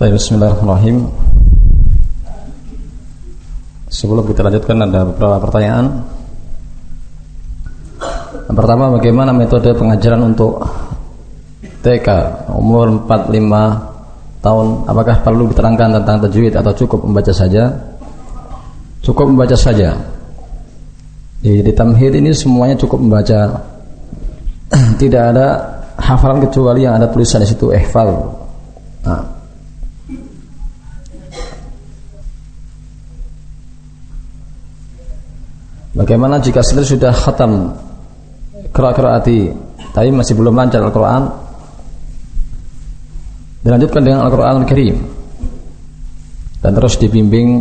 Baik, Bismillahirrahmanirrahim. Sebelum kita lanjutkan ada beberapa pertanyaan. Yang pertama, bagaimana metode pengajaran untuk TK umur 45 tahun? Apakah perlu diterangkan tentang tajwid atau cukup membaca saja? Cukup membaca saja. Di, di tamhid ini semuanya cukup membaca. Tidak ada hafalan kecuali yang ada tulisan di situ ihfal. Nah. Bagaimana jika sendiri sudah khatam qiraati tapi masih belum lancar Al-Qur'an? Dilanjutkan dengan Al-Qur'an Al-Karim. Dan terus dibimbing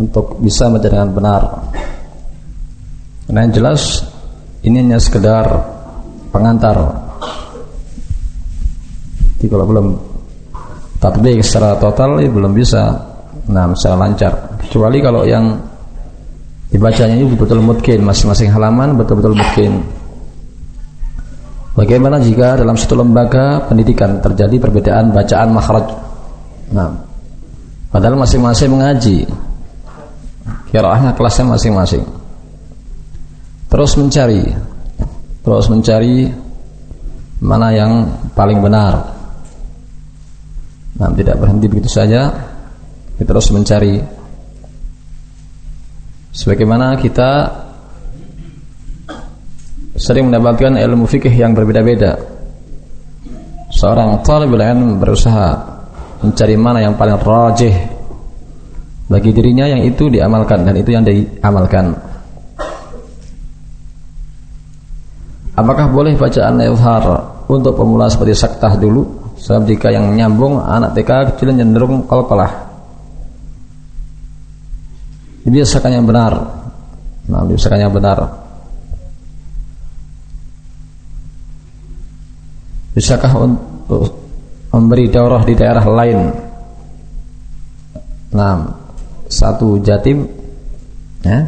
untuk bisa dengan benar. Nah yang jelas ini hanya sekedar pengantar. Jadi kalau belum tatbik secara total belum bisa nah secara lancar. Kecuali kalau yang dibacanya ini betul-betul mungkin masing-masing halaman betul-betul mungkin. Bagaimana jika dalam satu lembaga pendidikan terjadi perbedaan bacaan makhraj? Nah, padahal masing-masing mengaji. Kiraahnya kelasnya masing-masing terus mencari terus mencari mana yang paling benar nah tidak berhenti begitu saja terus mencari sebagaimana kita sering mendapatkan ilmu fikih yang berbeda-beda seorang talibul ilm berusaha mencari mana yang paling rajih bagi dirinya yang itu diamalkan dan itu yang diamalkan Apakah boleh bacaan izhar untuk pemula seperti saktah dulu? Sebab jika yang nyambung anak TK kecil cenderung qalqalah. Dibiasakan yang benar. Nah, dibiasakan yang benar. Bisakah untuk memberi daurah di daerah lain? Nah, satu jatim ya.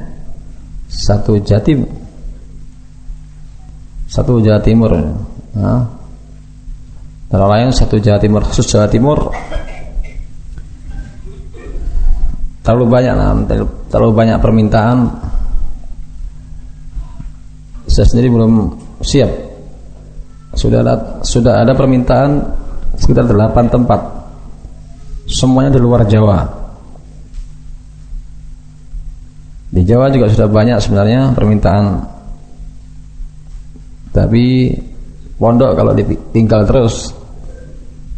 Satu jatim satu Jawa Timur nah, lain satu Jawa Timur khusus Jawa Timur terlalu banyak nah, terlalu banyak permintaan saya sendiri belum siap. Sudah ada sudah ada permintaan sekitar 8 tempat. Semuanya di luar Jawa. Di Jawa juga sudah banyak sebenarnya permintaan. Tapi pondok kalau ditinggal terus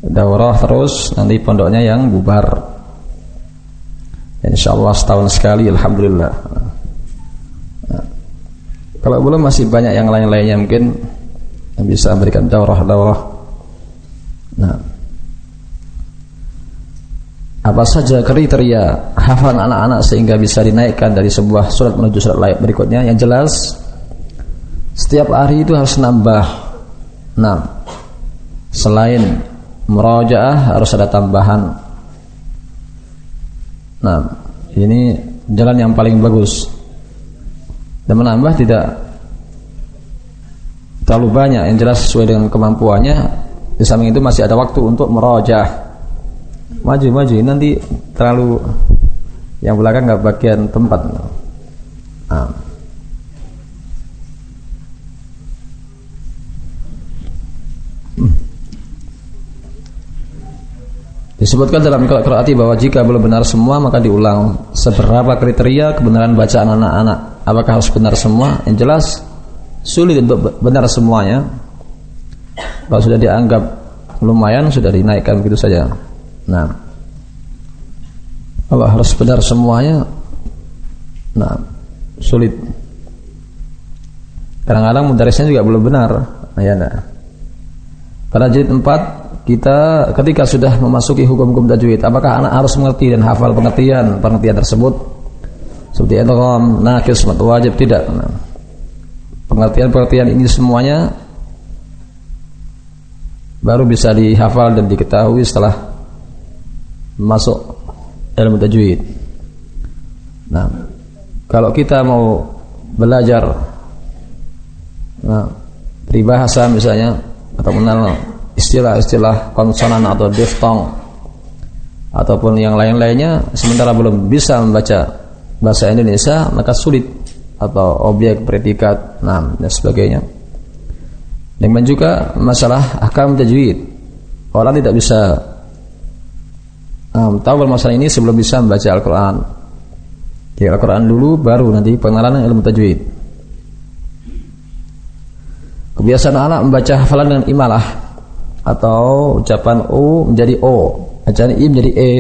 daurah terus nanti pondoknya yang bubar. Insya Allah setahun sekali Alhamdulillah. Kalau belum masih banyak yang lain-lainnya mungkin Yang bisa memberikan daurah-daurah. Nah. Apa saja kriteria hafalan anak-anak sehingga bisa dinaikkan dari sebuah surat menuju surat lain berikutnya? Yang jelas setiap hari itu harus nambah. Nah. Selain Merajaah harus ada tambahan Nah Ini jalan yang paling bagus. Dan menambah tidak Terlalu banyak Yang jelas sesuai dengan kemampuannya Di samping itu masih ada waktu untuk merajaah Maju-maju Nanti terlalu Yang belakang nggak bagian tempat Disebutkan dalam Qiraati bahwa jika belum benar semua maka diulang. Seberapa kriteria kebenaran bacaan anak-anak? Apakah harus benar semua? Yang jelas sulit untuk benar semuanya. Kalau sudah dianggap lumayan sudah dinaikkan begitu saja. Nah, kalau harus benar semuanya, nah sulit. Kadang-kadang mudarisnya juga belum benar. Ya, nah. Pada jilid 4 kita ketika sudah memasuki hukum-hukum tajwid apakah anak harus mengerti dan hafal pengertian pengertian tersebut? Seperti idgham nakis wajib tidak. Pengertian-pengertian ini semuanya baru bisa dihafal dan diketahui setelah masuk ilmu tajwid. Nah kalau kita mau belajar nah peribahasa misalnya atau mengenal istilah-istilah konsonan atau diftong ataupun yang lain-lainnya sementara belum bisa membaca bahasa Indonesia maka sulit atau objek predikat nah dan sebagainya. Dan juga masalah ahkam tajwid. Orang tidak bisa um, tahu masalah ini sebelum bisa membaca Al-Quran. Ya Al-Quran dulu baru nanti pengenalan ilmu tajwid. Kebiasaan anak membaca hafalan dengan imalah atau ucapan U menjadi O. Bacaan i menjadi e.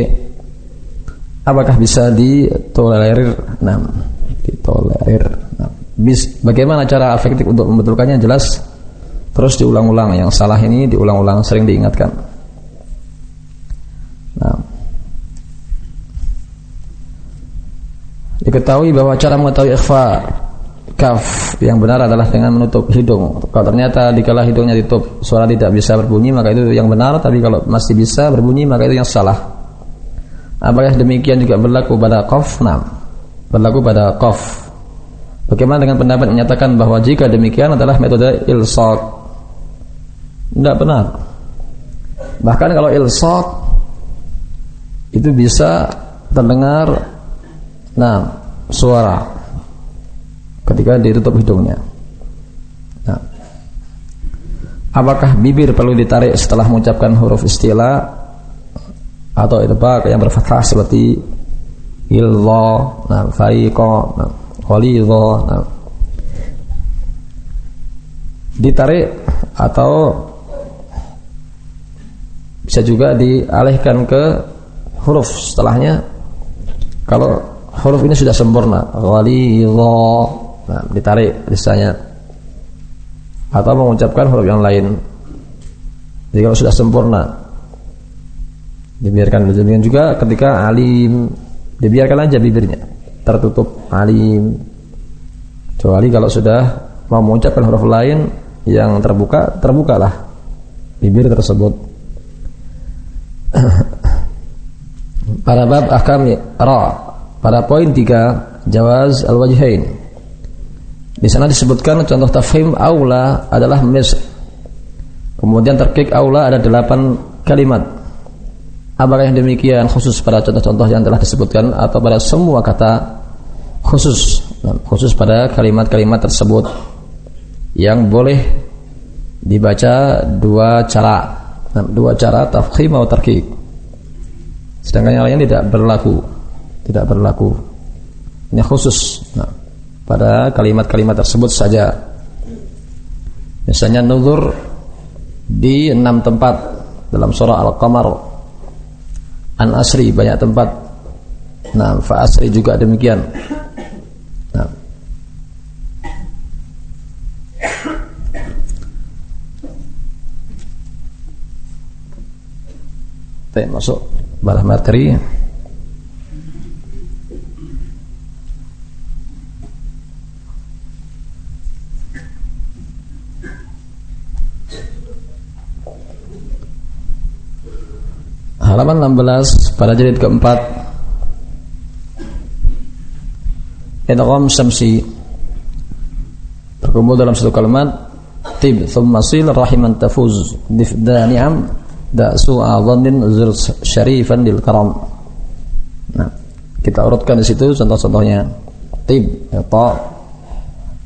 Apakah bisa ditolerir? Nah ditolerir. Nah, bis, bagaimana cara efektif untuk membetulkannya? Jelas. Terus diulang-ulang. Yang salah ini diulang-ulang. Sering diingatkan. Nah. Diketahui bahwa cara mengetahui ikhfa kaf yang benar adalah dengan menutup hidung. Kalau ternyata dikala hidungnya ditutup suara tidak bisa berbunyi maka itu yang benar, tapi kalau masih bisa berbunyi maka itu yang salah. Apakah demikian juga berlaku pada qaf? Nah, berlaku pada qaf. Bagaimana dengan pendapat menyatakan bahwa jika demikian adalah metode ilsaq? Tidak benar. Bahkan kalau ilsaq itu bisa terdengar nah suara ketika ditutup hidungnya. Nah, apakah bibir perlu ditarik setelah mengucapkan huruf istilah atau itu pak yang berfathah seperti illa, nah, faiqa, nah, nah. ditarik atau bisa juga dialihkan ke huruf setelahnya kalau huruf ini sudah sempurna walidha nah, ditarik lisannya atau mengucapkan huruf yang lain. Jadi kalau sudah sempurna. Dibiarkan demikian juga ketika alim. Dibiarkan aja bibirnya. Tertutup alim. Kecuali kalau sudah mau mengucapkan huruf lain yang terbuka terbukalah bibir tersebut. Pada bab ahkam ra. Pada poin 3 jawaz al-wajhain di sana disebutkan contoh tafhim aula adalah mis. Kemudian terkik aula ada delapan kalimat. Apakah yang demikian? Khusus pada contoh-contoh yang telah disebutkan atau pada semua kata khusus. Nah, khusus pada kalimat-kalimat tersebut yang boleh dibaca dua cara. Nah, dua cara tafkhim atau terkik. Sedangkan yang lain tidak berlaku. Tidak berlaku. Ini khusus. Nah, pada kalimat-kalimat tersebut saja. Misalnya nuzur di enam tempat dalam surah Al-Qamar. An Asri banyak tempat. Nah, fa Asri juga demikian. Nah. masuk balah materi. Halaman 16 pada jilid keempat. Idgham syamsi. Terkumpul dalam satu kalimat tib thumma sil rahiman tafuz difda ni'am da su'a dhannin zur syarifan lil karam. Nah kita urutkan di situ contoh-contohnya. Tib ya, ta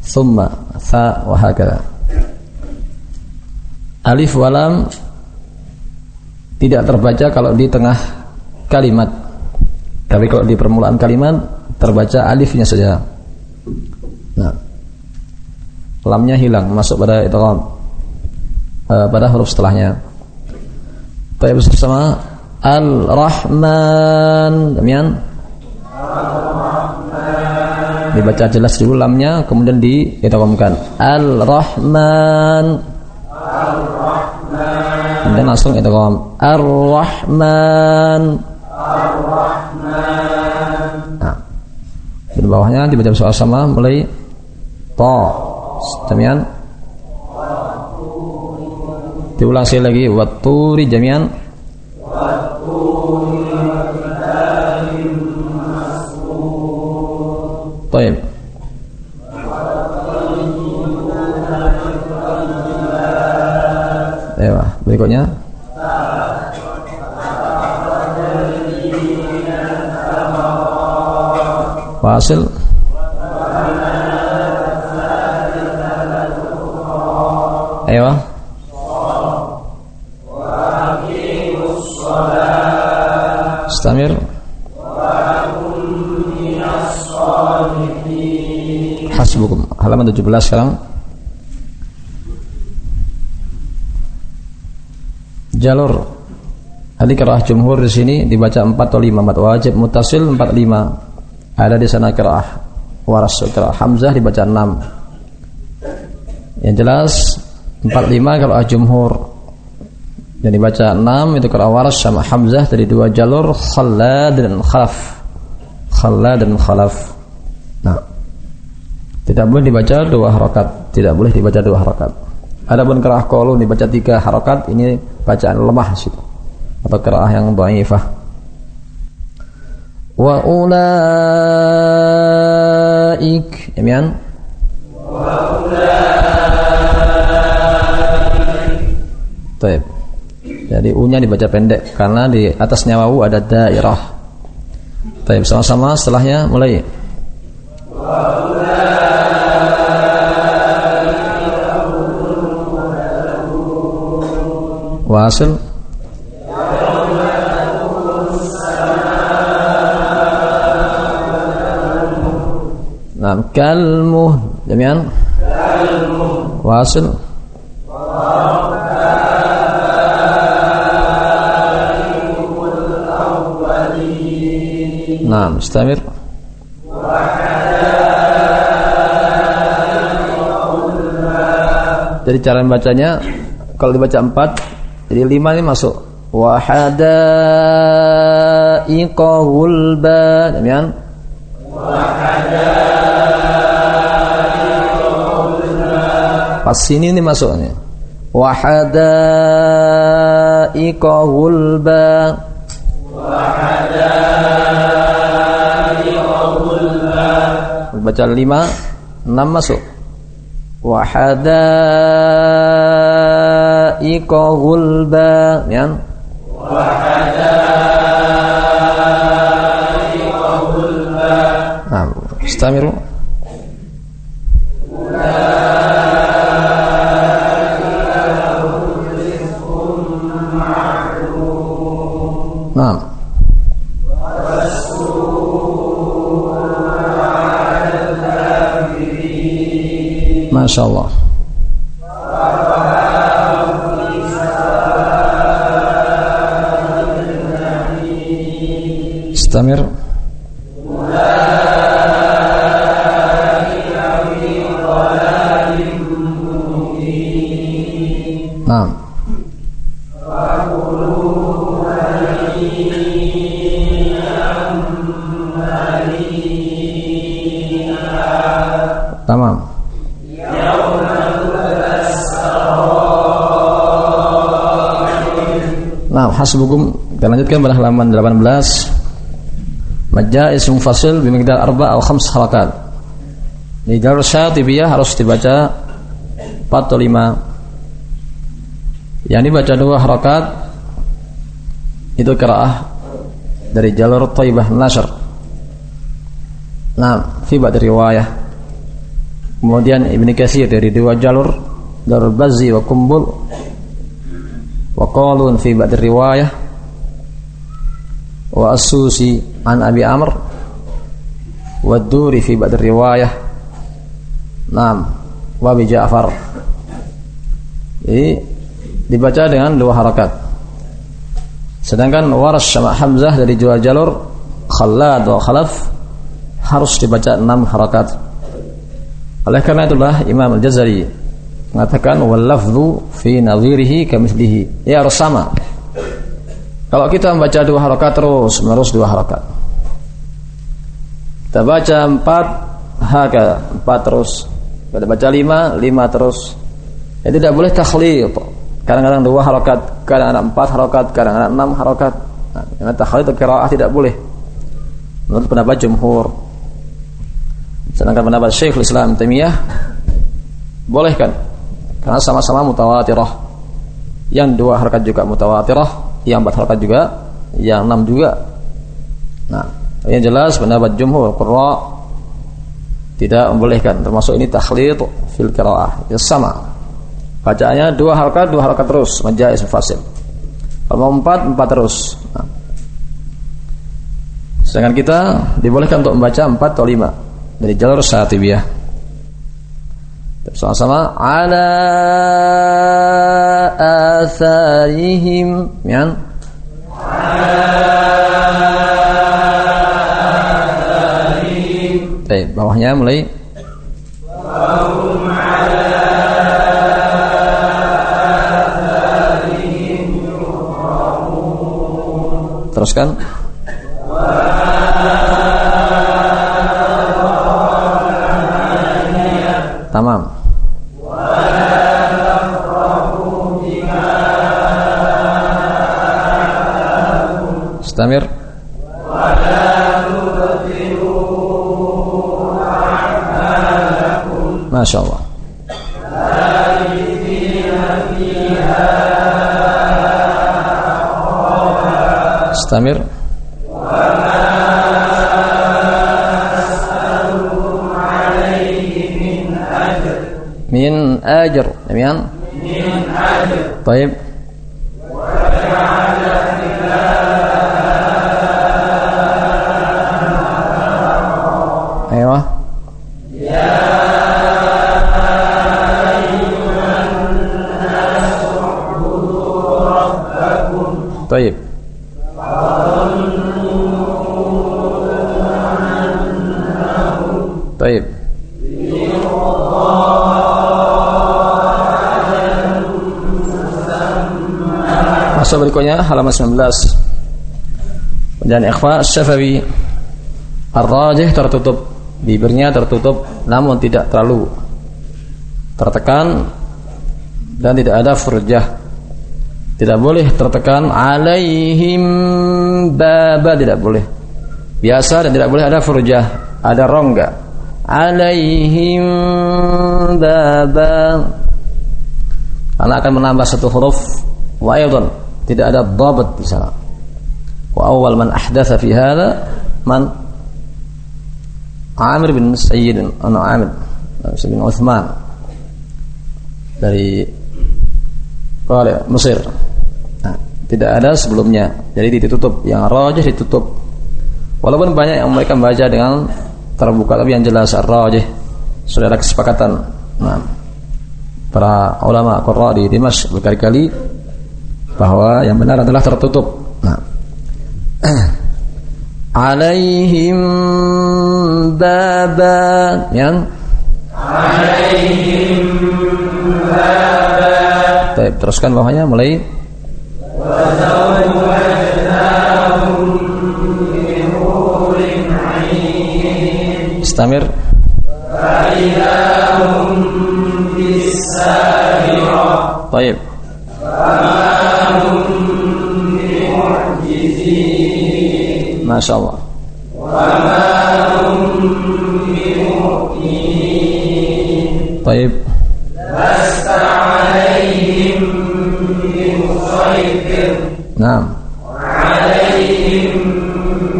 thumma tha wa hakala alif walam tidak terbaca kalau di tengah kalimat. Tapi kalau di permulaan kalimat terbaca alifnya saja. Nah, lamnya hilang masuk pada itu uh, pada huruf setelahnya. Baik bersama Al-Rahman. Demikian. Dibaca jelas dulu lamnya kemudian diidghamkan. Al-Rahman. Kemudian langsung idgham Ar-Rahman Ar-Rahman. Nah di bawahnya dibaca bersama-sama mulai. To jamian. Diulang sekali lagi. Waturi jamian. Taib. Berikutnya. Wasil. Ayo. Istamir. Hasbukum. Halaman 17 sekarang Jalur. Tadi kerah jumhur di sini dibaca 4 atau 5 mat wajib mutasil 4 5 ada di sana kerah waras kerah hamzah dibaca 6 yang jelas 4 5 kerah jumhur. Yang dibaca 6 itu kerah waras sama hamzah dari dua jalur khalad dan khalaf khalad dan khalaf. Nah tidak boleh dibaca dua harakat tidak boleh dibaca dua harakat adapun kerah kolun dibaca tiga harakat ini bacaan lemah situ. Atau qiraah yang dhaifah. Wa ulaik demikian. Wa ulaik jadi u-nya dibaca pendek karena di atasnya wawu ada dairah. Taib. Sama-sama setelahnya mulai Wasil Nah, demikian. Kalmuh. Wasil. Mustamir. Jadi cara membacanya kalau dibaca empat, jadi lima ini masuk. Wahada iqahul ba, demikian. Wahada Pas sini ini masuknya. Wahadaiqa gulba. Wahadaiqa gulba. Baca lima, enam masuk. Wahadaiqa gulba. Ya. Wahadaiqa gulba. Nah, istamiru. نعم ما شاء الله استمر نعم Tamam. Nah, hasbukum kita lanjutkan pada halaman 18. Majaz fasil bimiqdar arba' atau khams harakat. Di jalur syatibiyah harus dibaca 4 atau 5. Yang dibaca dua harakat itu qiraah dari jalur Thaibah Nasr. Nah, fi ba'd riwayah Kemudian Ibn Katsir dari dua jalur Darul Bazzi wa Kumbul wa qalun fi ba'd riwayah wa As-Susi an Abi Amr wa Duri fi ba'd riwayah Naam wa bi Ja'far Jadi dibaca dengan dua harakat. Sedangkan waras sama Hamzah dari dua jalur Khalad wa Khalaf harus dibaca enam harakat. Oleh karena itulah Imam Al-Jazari mengatakan wal lafdhu fi nadhirihi kamithlihi. Ya harus sama. Kalau kita membaca dua harakat terus menerus dua harakat. Kita baca empat haka empat terus. Kita baca lima lima terus. Ya tidak boleh takhlid. Kadang-kadang dua harakat, kadang-kadang empat harakat, kadang-kadang enam harakat. Nah, yang takhlid kiraah tidak boleh. Menurut pendapat jumhur. Sedangkan pendapat Syekh Islam Taimiyah bolehkan karena sama-sama mutawatirah. yang dua harakat juga mutawatirah yang empat harakat juga yang enam juga. Nah yang jelas pendapat jumhur qurra tidak membolehkan termasuk ini takhlid fil qiraah ya sama. Bacaannya dua harakat dua harakat terus majais fasil kalau empat empat terus. Nah. sedangkan kita dibolehkan untuk membaca empat atau lima. Dari jalur syatibiyah Sama-sama ala atharihim ya. Baik, bawahnya mulai Teruskan. Istamir. min ajr demikian min ajr baik Ayo. Masuk berikutnya halaman 19. Dan ikhfa Syafi'i Ar-Rajih tertutup bibirnya tertutup namun tidak terlalu tertekan dan tidak ada furjah. Tidak boleh tertekan alaihim baba tidak boleh. Biasa dan tidak boleh ada furjah, ada rongga. Alaihim baba karena akan menambah satu huruf wa tidak ada dhabat di sana. Wa awal man ahdatha fi hadha man Amir bin Sayyid ana Amir bin Uthman dari Qala Mesir. Nah, tidak ada sebelumnya. Jadi ditutup. Yang rajih ditutup. Walaupun banyak yang mereka membaca dengan terbuka tapi yang jelas ar-rajih sudah ada kesepakatan. Nah, para ulama Qurra di Dimash berkali-kali bahwa yang benar adalah tertutup. Nah. Alaihim baba yang Alaihim baba. Baik, teruskan bawahnya mulai Istamir Baik. ما شاء الله. وما طيب. لست عليهم بمسيطر نعم. عليهم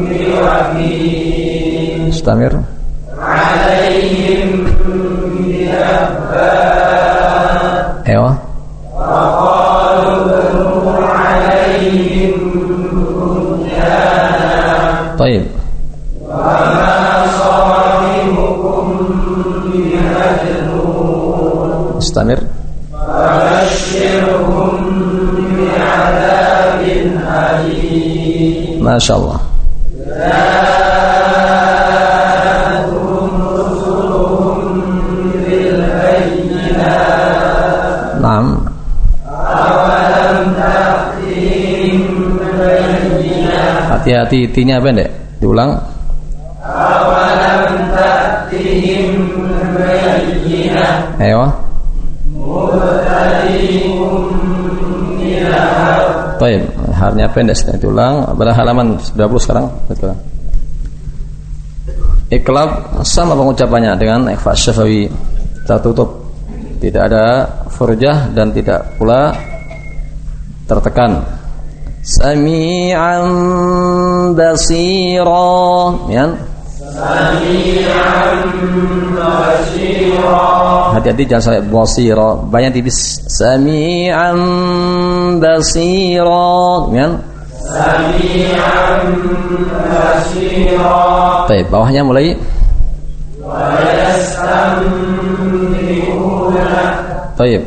بوكيل استمر طيب استمر ما شاء الله hati-hati tinya pendek diulang. Awalam ta'tihim bayyinah ayo. Baik, harnya pendek sedang diulang. Pada halaman? 20 sekarang? Betul. Iklab sama pengucapannya dengan ikhfa syafawi. Tertutup tidak ada furjah dan tidak pula tertekan. Sami'an basira, ya. Sami'an basira. Hati-hati jangan sampai basira, banyak tipis. Sami'an basira, ya. Sami'an basira. Baik, bawahnya mulai Taib.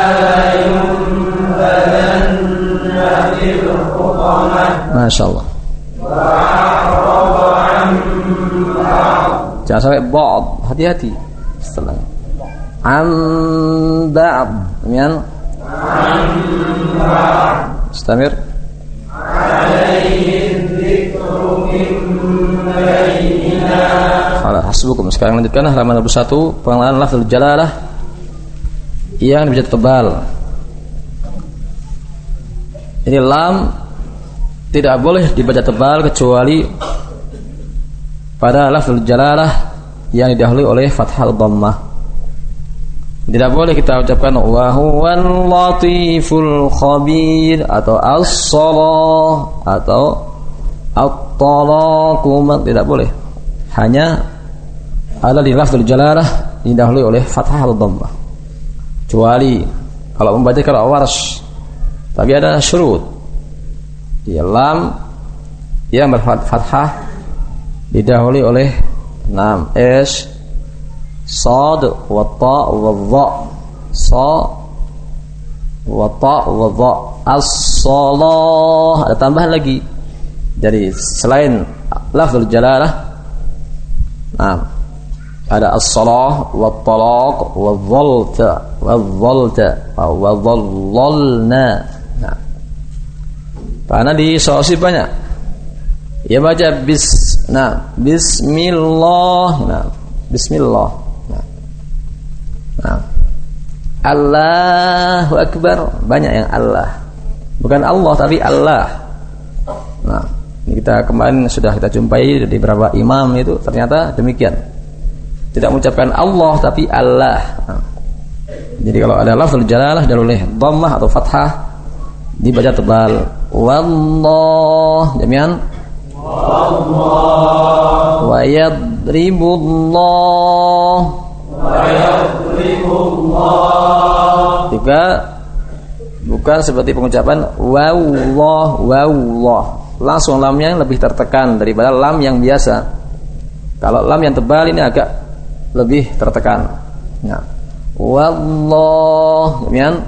Masya Allah Jangan sampai bob Hati-hati. Setelah. Andab Kemudian Istamir. Alah, hasbukum. Sekarang lanjutkan. Halaman 21 Pengalaman lafzul jalalah. Yang dibaca tebal. Ini lam tidak boleh dibaca tebal kecuali pada lafzul jalalah yang didahului oleh fathah dhammah. Tidak boleh kita ucapkan wa huwal latiful khabir atau as-salah atau at-talaqu tidak boleh. Hanya ada di lafzul jalalah didahului oleh fathah al dhammah. Kecuali kalau membaca kalau waras. Tapi ada syurut. Di lam yang berfathah didahului oleh enam es sad wa ta wa dha sa wa ta wa dha as-salah. Ada tambahan lagi jadi selain lafzul jalalah. Nah ada as-salah wa talaq wa dhalta wa dhalta wa dhallalna karena di sosi banyak. Ya baca bis nah bismillah nah bismillah nah, nah. Allahu akbar. Banyak yang Allah. Bukan Allah tapi Allah. Nah ini kita kemarin sudah kita jumpai di beberapa imam itu ternyata demikian. Tidak mengucapkan Allah tapi Allah. Jadi kalau ada lafzul jalalah dalulih dhammah atau fathah dibaca tebal. Wallah jami'an. Wallah. Wa yadribullah. Wa yadribullah. Juga bukan seperti pengucapan wallah wallah. Langsung lamnya lebih tertekan daripada lam yang biasa. Kalau lam yang tebal ini agak lebih tertekan. Ya. Wallah, kemudian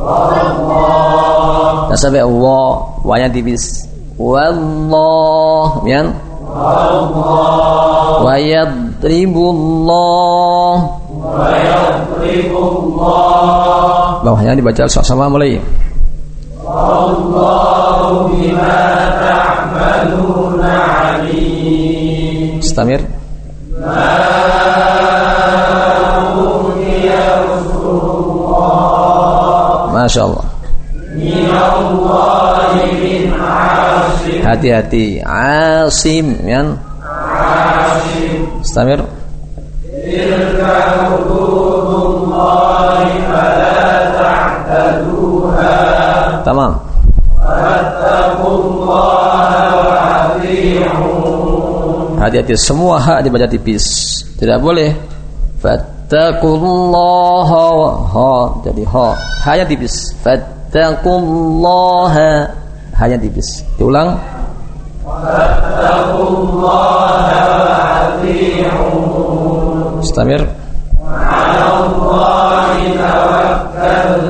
Wallah. sampai Allah, wanya tipis. Wallah, kemudian Wallah. Wa yadribullah. Wa yadribullah. Bawahnya dibaca sama mulai. Wallahu bima ta'maluna alim. Istamir. Masya Allah. Hati-hati. Asim, ya. Asim. Istamir. Tamam. Hati-hati semua hak dibaca tipis. Tidak boleh. Fattakullaha ha jadi ha hanya tipis. Fattakullaha hanya tipis. Diulang. Fattakullaha Istamir.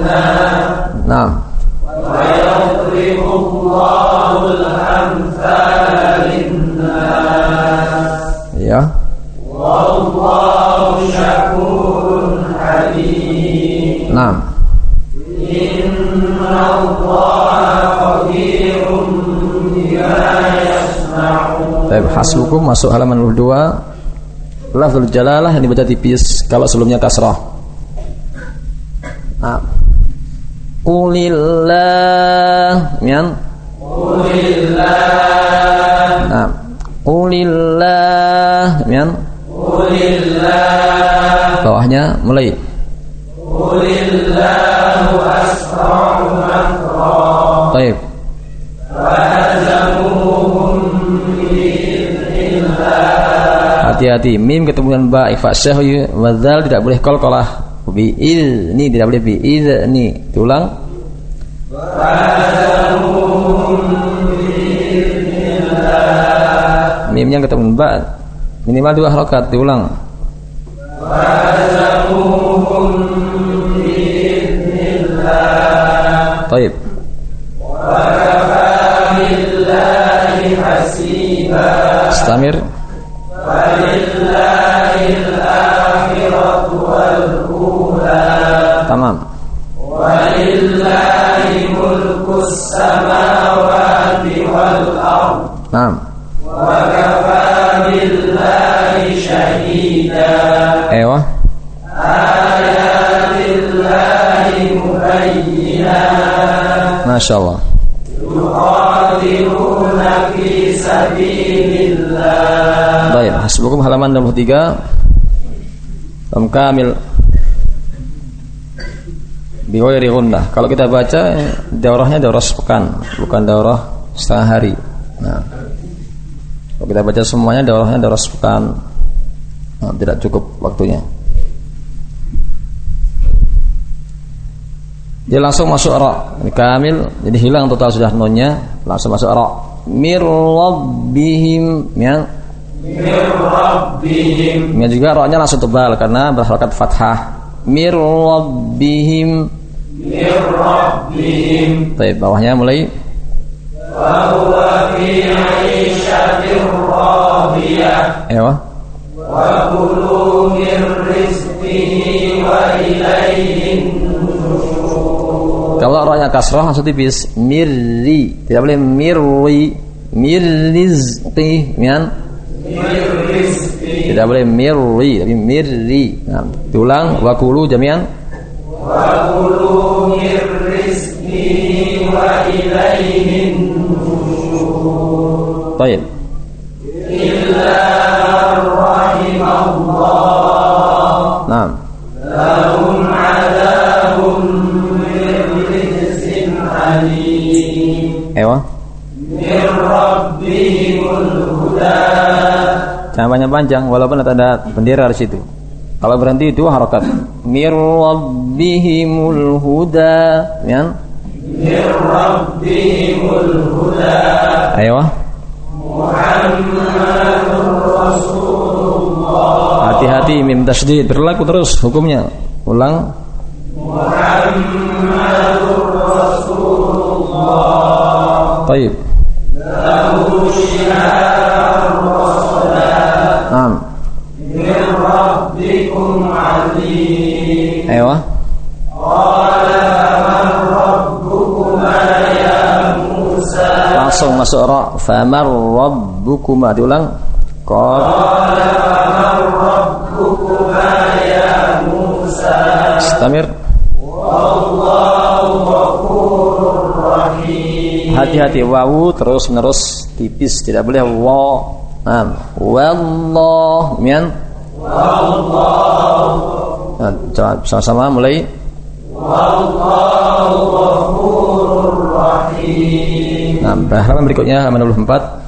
Nah. Baik, hasbukum masuk halaman 22. Lafzul jalalah yang dibaca tipis kalau sebelumnya kasrah. Nah. Qulillah, mian. Qulillah. Nah. Qulillah, mian. Qulillah. Bawahnya mulai. Qulillahu asra'u makra. Baik. Hati-hati. Mim ketemu dengan ba ifa syahyu wadzal tidak boleh qalqalah bi ini tidak boleh bi ini diulang mimnya ketemu ba. Minimal dua harakat diulang. Taib. Istamir. ولله الآخرة والأولى. تمام. ولله ملك السماوات والأرض. نعم. وكفى بالله شهيدا. أيوه. آيات الله مبينات ما شاء الله. Yuqatiluna fi sabilillah. Baik, hasbukum halaman 63. Lam kamil biwairi gunnah. Kalau kita baca daurahnya daurah sepekan, bukan daurah setengah hari. Nah, kalau kita baca semuanya daurahnya daurah sepekan, nah, tidak cukup waktunya. Dia langsung masuk ra. Ini kamil, jadi hilang total sudah nonnya, langsung masuk ra. Mir rabbihim ya. Mir rabbihim. Ya juga ra-nya langsung tebal karena berharakat fathah. Mir rabbihim. Mir rabbihim. Baik, bawahnya mulai wa huwa fi 'ishatir radiyah. Ewa. Wa kulu min rizqihi wa ilaihin kalau rohnya kasroh langsung tipis mirri. Tidak boleh mirri. Mirrizqi mian? Tidak boleh mirri tapi mirri. Nah, diulang wakulu jamian? Wakulu mirrizqi wa ilaihin Baik. jangan panjang-panjang walaupun ada bendera di situ. Kalau berhenti itu harokat. Mir rabbihimul huda, ya. Mir rabbihimul huda. Ayo. Muhammadur Rasulullah. Hati-hati mim tasdid berlaku terus hukumnya. Ulang. Muhammadur Rasulullah. Baik. Lahu syiar Rasulullah. عظيم أيوة قال فمن ربكما يا موسى langsung masuk ra faman rabbukuma diulang qala faman rabbukuma ya Musa istamir hati-hati wawu terus menerus tipis tidak boleh wa nah, wallah mian wallah nah, sama-sama mulai. Wallahu ghafurur rahim. Nah halaman berikutnya halaman 24